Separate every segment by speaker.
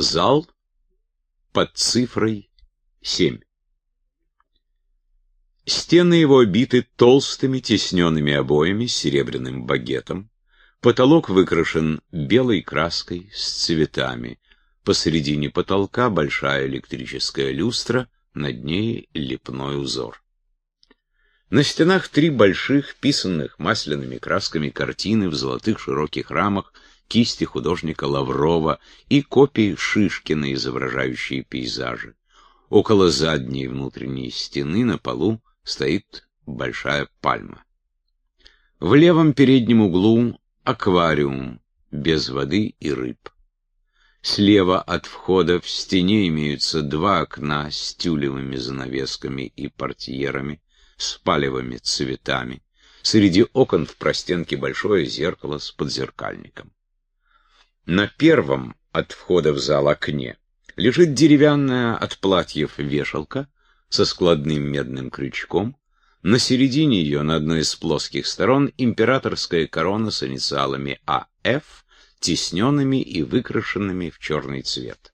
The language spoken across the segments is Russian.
Speaker 1: Зал под цифрой 7. Стены его обиты толстыми тесненными обоями с серебряным багетом. Потолок выкрашен белой краской с цветами. Посередине потолка большая электрическая люстра, над ней лепной узор. На стенах три больших, писанных масляными красками картины в золотых широких рамах кисти художника Лаврова и копии Шишкина, изображающие пейзажи. Около задней внутренней стены на полу стоит большая пальма. В левом переднем углу аквариум без воды и рыб. Слева от входа в стене имеются два окна с тюлевыми занавесками и портьерами, с палевыми цветами. Среди окон в простенке большое зеркало с подзеркальником. На первом от входа в зал окне лежит деревянная от платьев вешалка, со складным медным крючком. На середине ее, на одной из плоских сторон, императорская корона с инициалами А.Ф., тисненными и выкрашенными в черный цвет.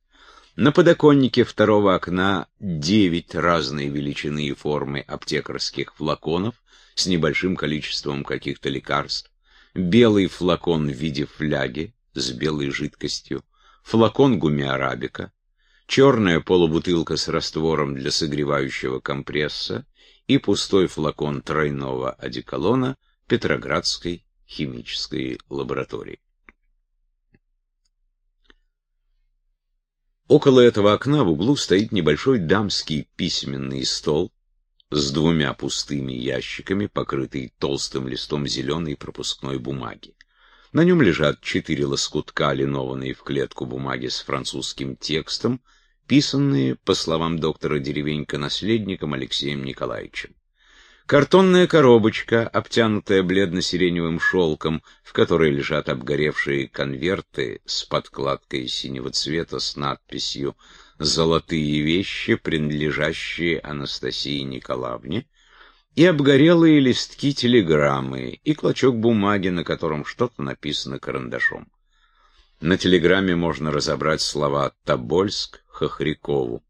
Speaker 1: На подоконнике второго окна девять разной величины и формы аптекарских флаконов с небольшим количеством каких-то лекарств, белый флакон в виде фляги с белой жидкостью, флакон гумиарабика, черная полубутылка с раствором для согревающего компресса и пустой флакон тройного одеколона Петроградской химической лаборатории. Около этого окна в углу стоит небольшой дамский письменный стол с двумя пустыми ящиками, покрытый толстым листом зеленой пропускной бумаги. На нем лежат четыре лоскутка, линованные в клетку бумаги с французским текстом, писанные, по словам доктора Деревенька, наследником Алексеем Николаевичем. Картонная коробочка, обтянутая бледно-сиреневым шелком, в которой лежат обгоревшие конверты с подкладкой синего цвета с надписью «Золотые вещи, принадлежащие Анастасии Николаевне», и обгорелые листки телеграммы, и клочок бумаги, на котором что-то написано карандашом. На телеграмме можно разобрать слова «Тобольск», Хохрякову.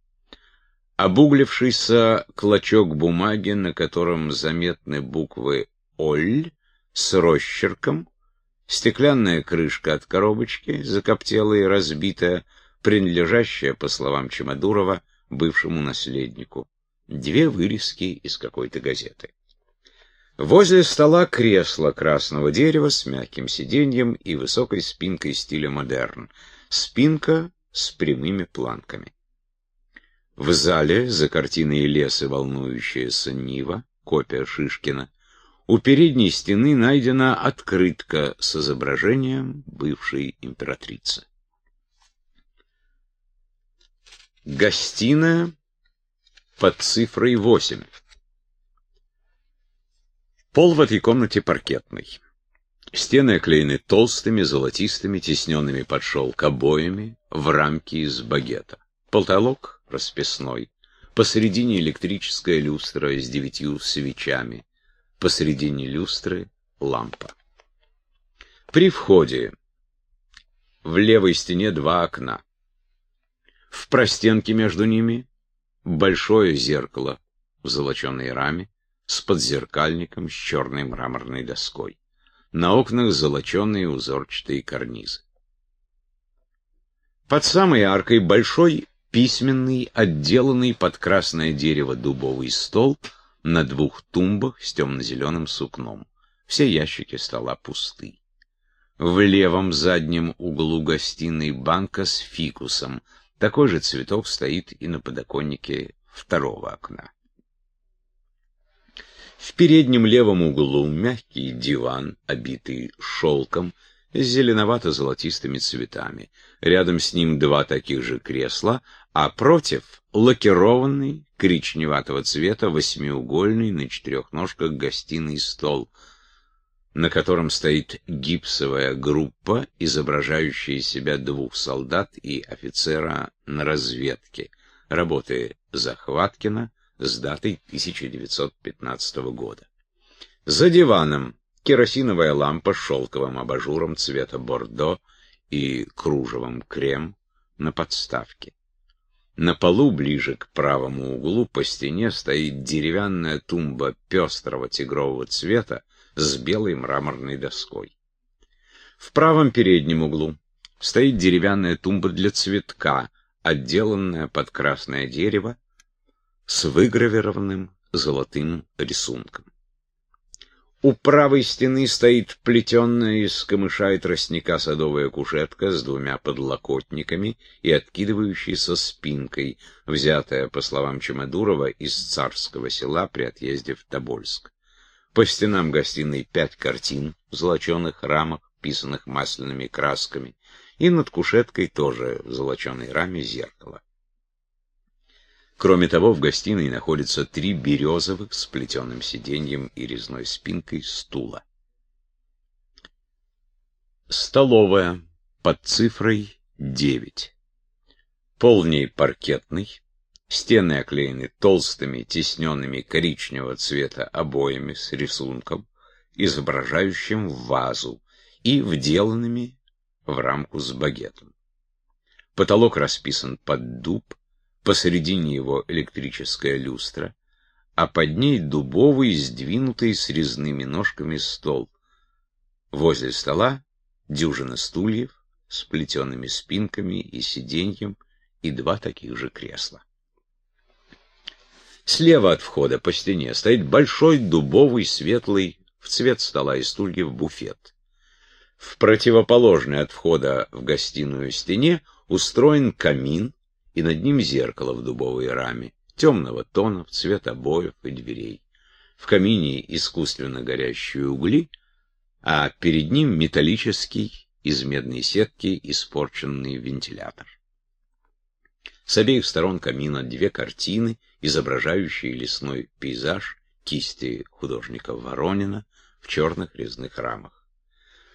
Speaker 1: Обуглившийся клочок бумаги, на котором заметны буквы «Оль» с росчерком, стеклянная крышка от коробочки, закоптелая и разбитая, принадлежащая, по словам Чемодурова, бывшему наследнику. Две вырезки из какой-то газеты. Возле стола кресло красного дерева с мягким сиденьем и высокой спинкой стиля модерн. Спинка с прямыми планками. В зале, за картиной лес и волнующаяся Нива, копия Шишкина, у передней стены найдена открытка с изображением бывшей императрицы. Гостиная под цифрой 8. Пол в этой комнате паркетный. Стены оклеены толстыми, золотистыми, тесненными под шелк обоями в рамке из багета. Потолок расписной. Посередине электрическая люстра с девятью свечами. Посередине люстры лампа. При входе в левой стене два окна. В простенке между ними большое зеркало в золоченой раме с подзеркальником с черной мраморной доской. На окнах золоченые узорчатые карнизы. Под самой аркой большой письменный, отделанный под красное дерево дубовый стол на двух тумбах с темно-зеленым сукном. Все ящики стола пусты. В левом заднем углу гостиной банка с фикусом. Такой же цветок стоит и на подоконнике второго окна. В переднем левом углу мягкий диван, обитый шелком, с зеленовато-золотистыми цветами. Рядом с ним два таких же кресла, а против лакированный, коричневатого цвета, восьмиугольный на четырех ножках гостиный стол, на котором стоит гипсовая группа, изображающая себя двух солдат и офицера на разведке, работы Захваткина, с датой 1915 года. За диваном керосиновая лампа с шелковым абажуром цвета бордо и кружевом крем, на подставке. На полу, ближе к правому углу, по стене стоит деревянная тумба пестрого тигрового цвета с белой мраморной доской. В правом переднем углу стоит деревянная тумба для цветка, отделанная под красное дерево с выгравированным золотым рисунком. У правой стены стоит плетенная из камыша и тростника садовая кушетка с двумя подлокотниками и откидывающейся спинкой, взятая, по словам Чемодурова, из царского села при отъезде в Тобольск. По стенам гостиной пять картин в золоченых рамах, писанных масляными красками, и над кушеткой тоже в золоченой раме зеркало. Кроме того, в гостиной находятся три березовых с плетеным сиденьем и резной спинкой стула. Столовая под цифрой 9. Пол в ней паркетный, стены оклеены толстыми, тесненными коричневого цвета обоями с рисунком, изображающим вазу, и вделанными в рамку с багетом. Потолок расписан под дуб, посередине его электрическая люстра, а под ней дубовый, сдвинутый с резными ножками стол. Возле стола дюжина стульев с плетеными спинками и сиденьем и два таких же кресла. Слева от входа по стене стоит большой дубовый светлый в цвет стола и стульев буфет. В противоположной от входа в гостиную стене устроен камин, и над ним зеркало в дубовой раме, темного тона, в цвет обоев и дверей. В камине искусственно горящие угли, а перед ним металлический из медной сетки испорченный вентилятор. С обеих сторон камина две картины, изображающие лесной пейзаж кисти художника Воронина в черных резных рамах.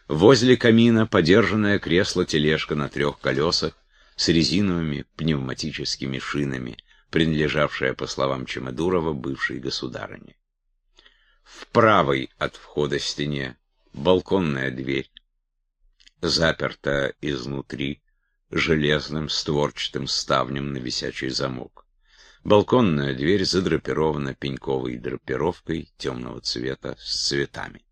Speaker 1: Возле камина подержанное кресло-тележка на трех колесах с резиновыми пневматическими шинами, принадлежавшая, по словам Чемодурова, бывшей государыне. В правой от входа стене балконная дверь, заперта изнутри железным створчатым ставнем на висячий замок. Балконная дверь задрапирована пеньковой драпировкой темного цвета с цветами.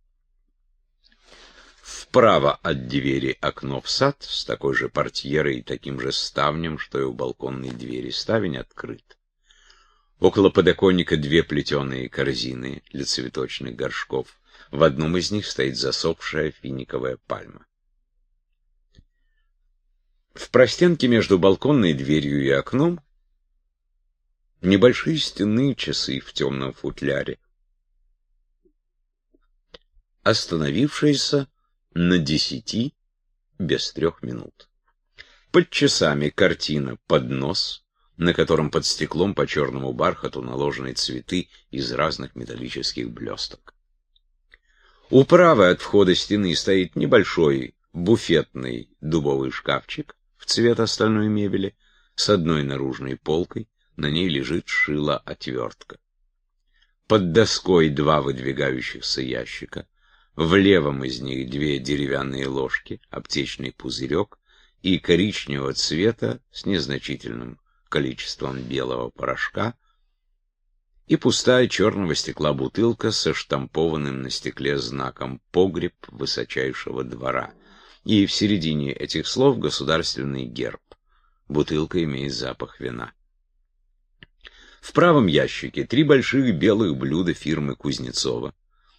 Speaker 1: Вправо от двери окно в сад с такой же портьерой и таким же ставнем, что и у балконной двери. Ставень открыт. Около подоконника две плетеные корзины для цветочных горшков. В одном из них стоит засохшая финиковая пальма. В простенке между балконной дверью и окном небольшие стенные часы в темном футляре. Остановившиеся на десяти без трех минут. Под часами картина «Поднос», на котором под стеклом по черному бархату наложены цветы из разных металлических блесток. У правой от входа стены стоит небольшой буфетный дубовый шкафчик в цвет остальной мебели с одной наружной полкой, на ней лежит шило-отвертка. Под доской два выдвигающихся ящика — в левом из них две деревянные ложки, аптечный пузырек и коричневого цвета с незначительным количеством белого порошка и пустая черного стекла бутылка со штампованным на стекле знаком «Погреб высочайшего двора». И в середине этих слов государственный герб. Бутылка имеет запах вина. В правом ящике три больших белых блюда фирмы Кузнецова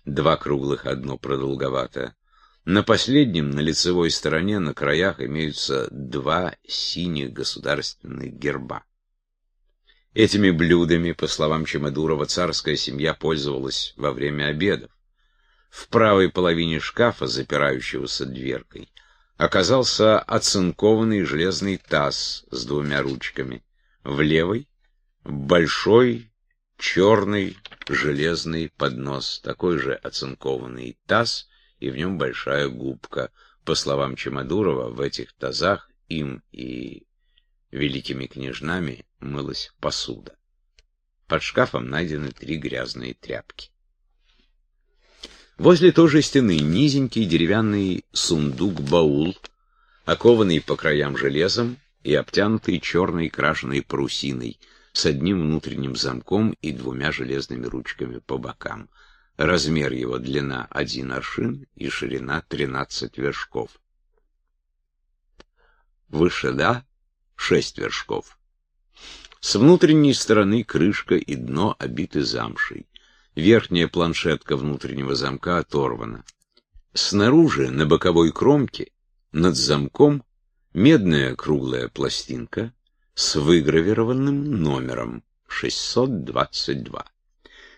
Speaker 1: два круглых, одно продолговатое. На последнем, на лицевой стороне, на краях имеются два синих государственных герба. Этими блюдами, по словам Чемодурова, царская семья пользовалась во время обедов. В правой половине шкафа, запирающегося дверкой, оказался оцинкованный железный таз с двумя ручками. В левой — большой черный железный поднос, такой же оцинкованный таз, и в нем большая губка. По словам Чемодурова, в этих тазах им и великими княжнами мылась посуда. Под шкафом найдены три грязные тряпки. Возле той же стены низенький деревянный сундук-баул, окованный по краям железом и обтянутый черной крашеной парусиной с одним внутренним замком и двумя железными ручками по бокам. Размер его длина один аршин и ширина тринадцать вершков. Вышина шесть вершков. С внутренней стороны крышка и дно обиты замшей. Верхняя планшетка внутреннего замка оторвана. Снаружи, на боковой кромке, над замком, медная круглая пластинка с выгравированным номером 622.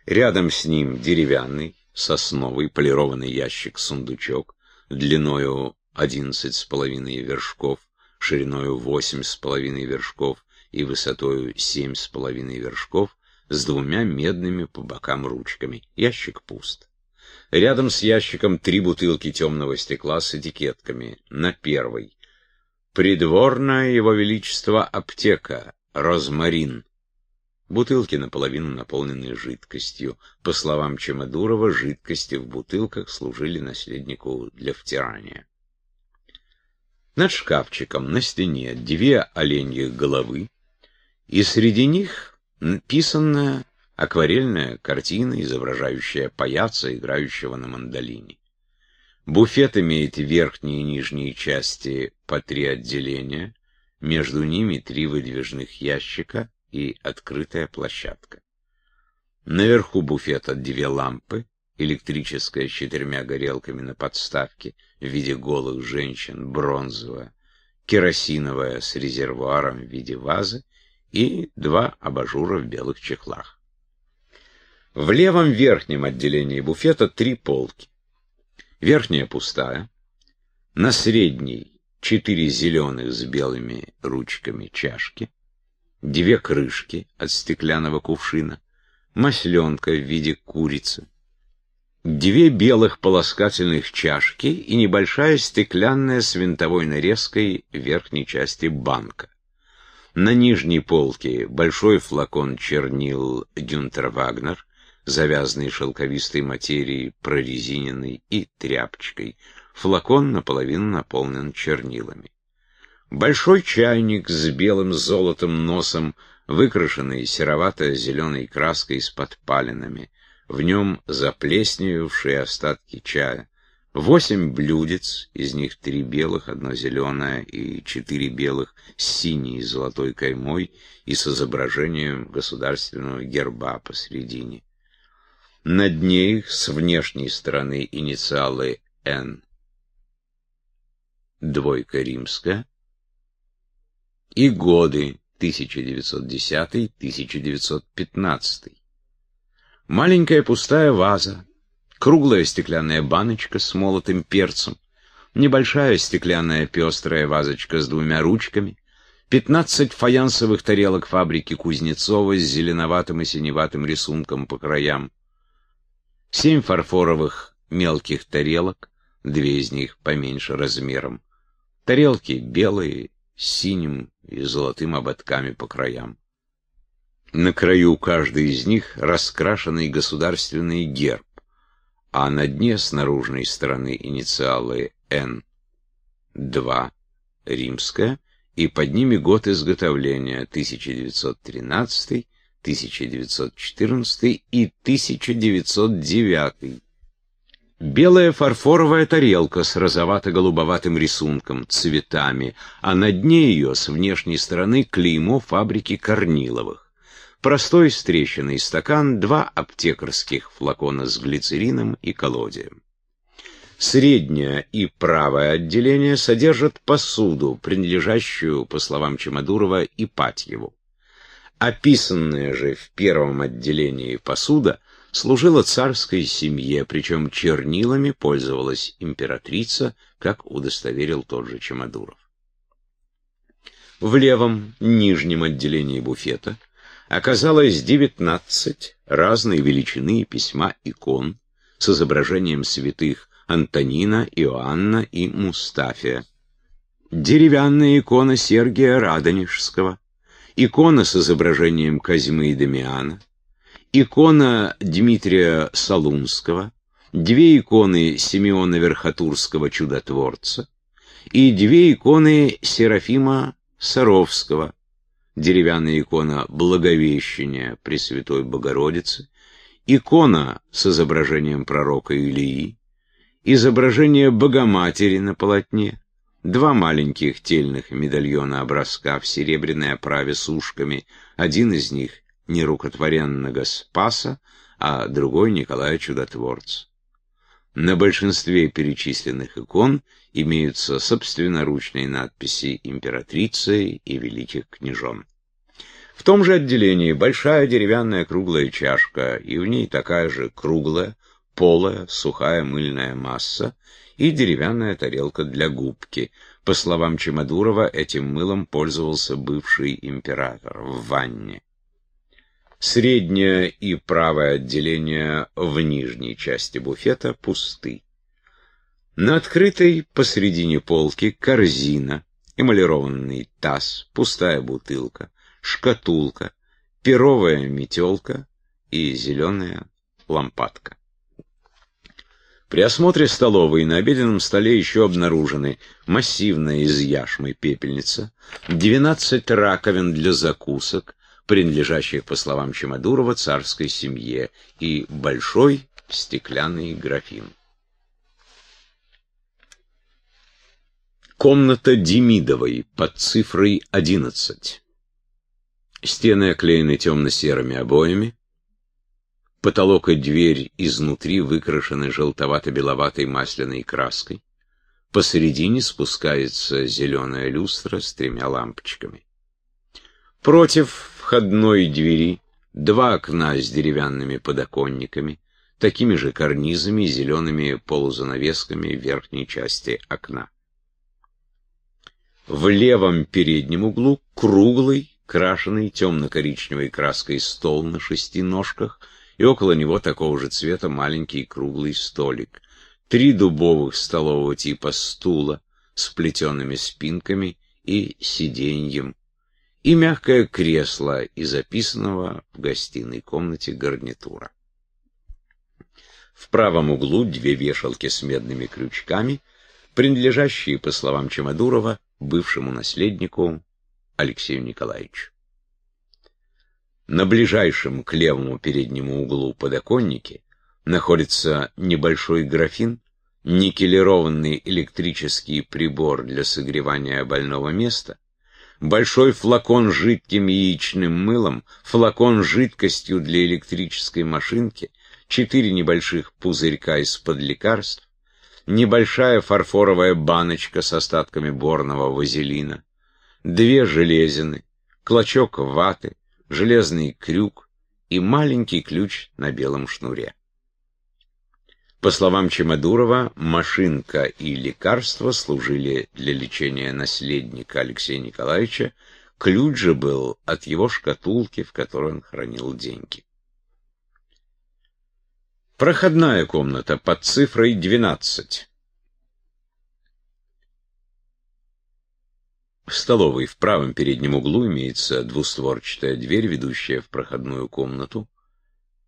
Speaker 1: Рядом с ним деревянный, сосновый полированный ящик-сундучок длиною 11,5 вершков, шириною 8,5 вершков и высотою 7,5 вершков с двумя медными по бокам ручками. Ящик пуст. Рядом с ящиком три бутылки темного стекла с этикетками. На первой. Придворная его величество аптека. Розмарин. Бутылки наполовину наполнены жидкостью. По словам Чемодурова, жидкости в бутылках служили наследнику для втирания. Над шкафчиком на стене две оленьих головы, и среди них написанная акварельная картина, изображающая паяца, играющего на мандолине. Буфет имеет верхние и нижние части по три отделения, между ними три выдвижных ящика и открытая площадка. Наверху буфета две лампы, электрическая с четырьмя горелками на подставке в виде голых женщин, бронзовая, керосиновая с резервуаром в виде вазы и два абажура в белых чехлах. В левом верхнем отделении буфета три полки. Верхняя пустая, на средней четыре зеленых с белыми ручками чашки, две крышки от стеклянного кувшина, масленка в виде курицы, две белых полоскательных чашки и небольшая стеклянная с винтовой нарезкой верхней части банка. На нижней полке большой флакон чернил Гюнтер Вагнер, завязанный шелковистой материей, прорезиненной и тряпочкой. Флакон наполовину наполнен чернилами. Большой чайник с белым золотом носом, выкрашенный серовато-зеленой краской с подпалинами. В нем заплесневевшие остатки чая. Восемь блюдец, из них три белых, одно зеленое и четыре белых с синей и золотой каймой и с изображением государственного герба посредине. На дне их с внешней стороны инициалы «Н», двойка римская, и годы 1910-1915. Маленькая пустая ваза, круглая стеклянная баночка с молотым перцем, небольшая стеклянная пестрая вазочка с двумя ручками, пятнадцать фаянсовых тарелок фабрики Кузнецова с зеленоватым и синеватым рисунком по краям, семь фарфоровых мелких тарелок, две из них поменьше размером. Тарелки белые, с синим и золотым ободками по краям. На краю каждой из них раскрашенный государственный герб, а на дне с наружной стороны инициалы Н2, римская, и под ними год изготовления 1913 1914 и 1909. Белая фарфоровая тарелка с розовато-голубоватым рисунком, цветами, а на дне ее с внешней стороны клеймо фабрики Корниловых. Простой стрещенный стакан, два аптекарских флакона с глицерином и колодием. Среднее и правое отделение содержат посуду, принадлежащую, по словам Чемодурова, Ипатьеву. Описанная же в первом отделении посуда служила царской семье, причем чернилами пользовалась императрица, как удостоверил тот же Чемодуров. В левом нижнем отделении буфета оказалось 19 разной величины письма икон с изображением святых Антонина, Иоанна и Мустафия. Деревянная икона Сергия Радонежского, икона с изображением Козьмы и Дамиана, икона Дмитрия Солунского, две иконы Симеона Верхотурского чудотворца и две иконы Серафима Саровского, деревянная икона Благовещения Пресвятой Богородицы, икона с изображением пророка Илии, изображение Богоматери на полотне, два маленьких тельных медальона образка в серебряной оправе с ушками, один из них нерукотворенного Спаса, а другой Николая Чудотворца. На большинстве перечисленных икон имеются собственноручные надписи императрицы и великих княжон. В том же отделении большая деревянная круглая чашка, и в ней такая же круглая, полая, сухая мыльная масса и деревянная тарелка для губки. По словам Чемодурова, этим мылом пользовался бывший император в ванне. Среднее и правое отделение в нижней части буфета пусты. На открытой посредине полки корзина, эмалированный таз, пустая бутылка, шкатулка, перовая метелка и зеленая лампадка. При осмотре столовой на обеденном столе еще обнаружены массивная из яшмы пепельница, 12 раковин для закусок, принадлежащих, по словам Чемодурова, царской семье, и большой стеклянный графин. Комната Демидовой под цифрой 11. Стены оклеены темно-серыми обоями. Потолок и дверь изнутри выкрашены желтовато-беловатой масляной краской. Посередине спускается зеленая люстра с тремя лампочками. Против входной двери два окна с деревянными подоконниками, такими же карнизами и зелеными полузанавесками в верхней части окна. В левом переднем углу круглый, крашеный темно-коричневой краской стол на шести ножках, и около него такого же цвета маленький круглый столик. Три дубовых столового типа стула с плетеными спинками и сиденьем, и мягкое кресло из записанного в гостиной комнате гарнитура. В правом углу две вешалки с медными крючками, принадлежащие, по словам Чемодурова, бывшему наследнику Алексею Николаевичу. На ближайшем к левому переднему углу подоконнике находится небольшой графин, никелированный электрический прибор для согревания больного места, большой флакон жидким яичным мылом, флакон с жидкостью для электрической машинки, четыре небольших пузырька из-под лекарств, небольшая фарфоровая баночка с остатками борного вазелина, две железины, клочок ваты, железный крюк и маленький ключ на белом шнуре. По словам Чемодурова, машинка и лекарства служили для лечения наследника Алексея Николаевича, ключ же был от его шкатулки, в которой он хранил деньги. Проходная комната под цифрой 12. В столовой в правом переднем углу имеется двустворчатая дверь, ведущая в проходную комнату,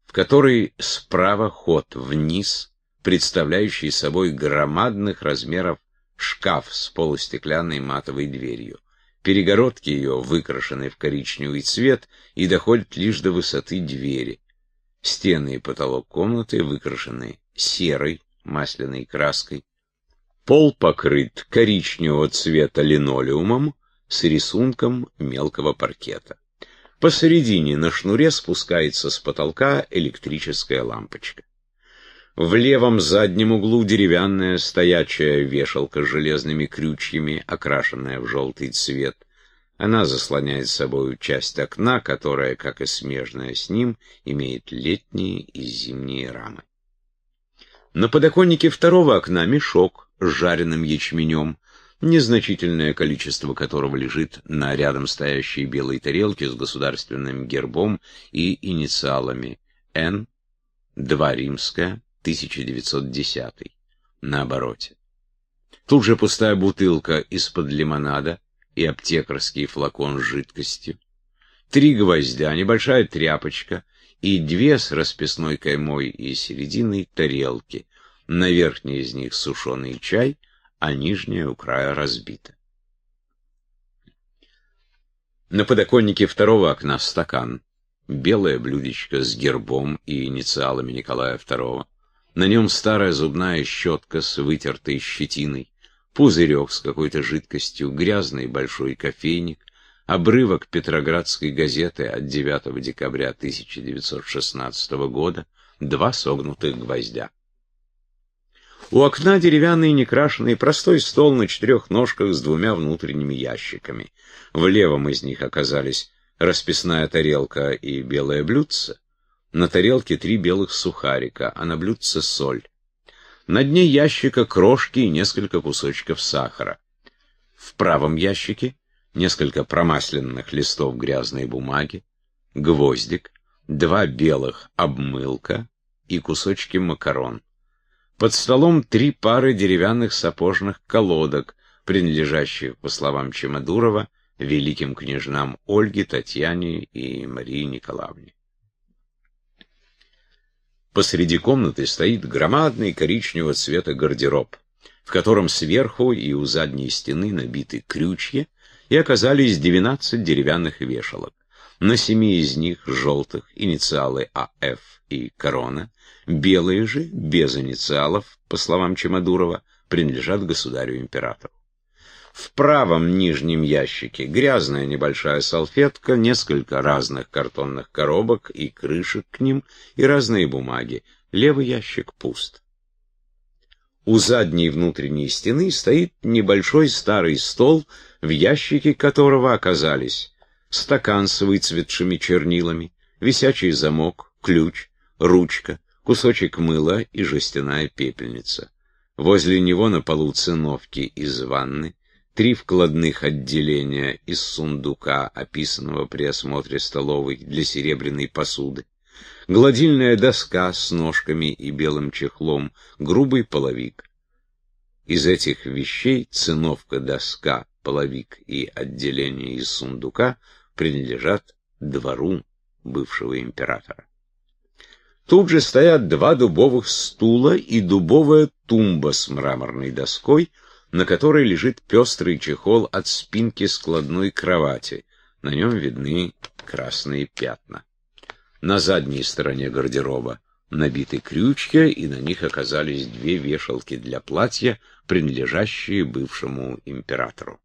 Speaker 1: в которой справа ход вниз, представляющий собой громадных размеров шкаф с полустеклянной матовой дверью. Перегородки ее выкрашены в коричневый цвет и доходят лишь до высоты двери. Стены и потолок комнаты выкрашены серой масляной краской, Пол покрыт коричневого цвета линолеумом с рисунком мелкого паркета. Посередине на шнуре спускается с потолка электрическая лампочка. В левом заднем углу деревянная стоячая вешалка с железными крючьями, окрашенная в желтый цвет. Она заслоняет собой часть окна, которая, как и смежная с ним, имеет летние и зимние рамы. На подоконнике второго окна мешок, с жареным ячменем, незначительное количество которого лежит на рядом стоящей белой тарелке с государственным гербом и инициалами Н, 2 римская, 1910, на обороте. Тут же пустая бутылка из-под лимонада и аптекарский флакон с жидкостью, три гвоздя, небольшая тряпочка и две с расписной каймой и серединой тарелки, на верхней из них сушеный чай, а нижняя у края разбита. На подоконнике второго окна стакан, белое блюдечко с гербом и инициалами Николая II. На нем старая зубная щетка с вытертой щетиной, пузырек с какой-то жидкостью, грязный большой кофейник, обрывок Петроградской газеты от 9 декабря 1916 года, два согнутых гвоздя. У окна деревянный некрашенный простой стол на четырех ножках с двумя внутренними ящиками. В левом из них оказались расписная тарелка и белое блюдце. На тарелке три белых сухарика, а на блюдце соль. На дне ящика крошки и несколько кусочков сахара. В правом ящике несколько промасленных листов грязной бумаги, гвоздик, два белых обмылка и кусочки макарон. Под столом три пары деревянных сапожных колодок, принадлежащих, по словам Чемодурова, великим княжнам Ольге, Татьяне и Марии Николаевне. Посреди комнаты стоит громадный коричневого цвета гардероб, в котором сверху и у задней стены набиты крючья, и оказались 12 деревянных вешалок. На семи из них желтых инициалы АФ и корона, белые же, без инициалов, по словам Чемодурова, принадлежат государю-императору. В правом нижнем ящике грязная небольшая салфетка, несколько разных картонных коробок и крышек к ним, и разные бумаги. Левый ящик пуст. У задней внутренней стены стоит небольшой старый стол, в ящике которого оказались стакан с выцветшими чернилами, висячий замок, ключ, ручка, кусочек мыла и жестяная пепельница. Возле него на полу циновки из ванны, три вкладных отделения из сундука, описанного при осмотре столовой для серебряной посуды, гладильная доска с ножками и белым чехлом, грубый половик. Из этих вещей циновка, доска, половик и отделение из сундука принадлежат двору бывшего императора. Тут же стоят два дубовых стула и дубовая тумба с мраморной доской, на которой лежит пестрый чехол от спинки складной кровати. На нем видны красные пятна. На задней стороне гардероба набиты крючья, и на них оказались две вешалки для платья, принадлежащие бывшему императору.